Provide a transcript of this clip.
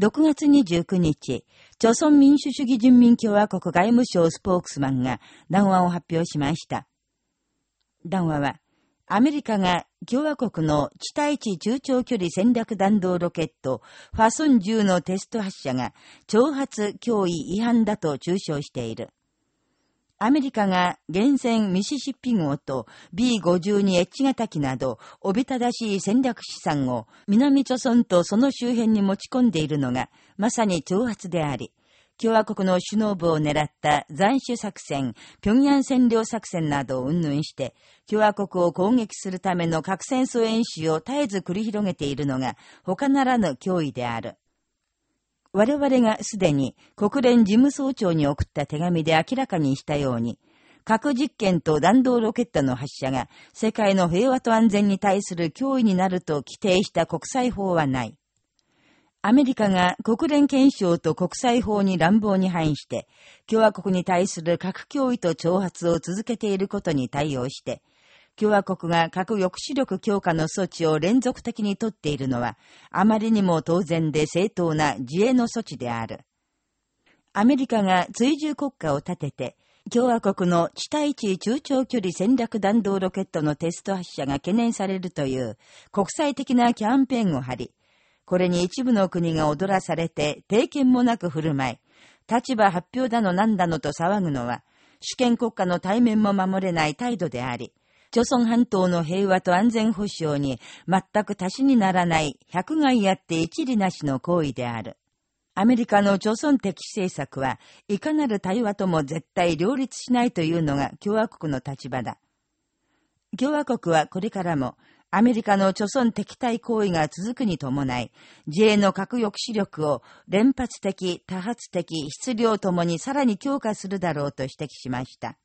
6月29日、朝鮮民主主義人民共和国外務省スポークスマンが談話を発表しました。談話は、アメリカが共和国の地対地中長距離戦略弾道ロケット、ファソン10のテスト発射が挑発脅威違反だと中傷している。アメリカが原戦ミシシッピ号と B52H 型機など、おびただしい戦略資産を南朝村とその周辺に持ち込んでいるのが、まさに挑発であり、共和国の首脳部を狙った斬首作戦、平壌占領作戦などを云々して、共和国を攻撃するための核戦争演習を絶えず繰り広げているのが、他ならぬ脅威である。我々がすでに国連事務総長に送った手紙で明らかにしたように、核実験と弾道ロケットの発射が世界の平和と安全に対する脅威になると規定した国際法はない。アメリカが国連憲章と国際法に乱暴に反して、共和国に対する核脅威と挑発を続けていることに対応して、共和国が核抑止力強化の措置を連続的にとっているのは、あまりにも当然で正当な自衛の措置である。アメリカが追従国家を立てて、共和国の地対地中長距離戦略弾道ロケットのテスト発射が懸念されるという国際的なキャンペーンを張り、これに一部の国が踊らされて、定見もなく振る舞い、立場発表だのなんだのと騒ぐのは、主権国家の対面も守れない態度であり、朝鮮半島の平和と安全保障に全く足しにならない百害あって一理なしの行為である。アメリカの朝鮮的政策はいかなる対話とも絶対両立しないというのが共和国の立場だ。共和国はこれからもアメリカの朝鮮敵対行為が続くに伴い、自衛の核抑止力を連発的、多発的、質量ともにさらに強化するだろうと指摘しました。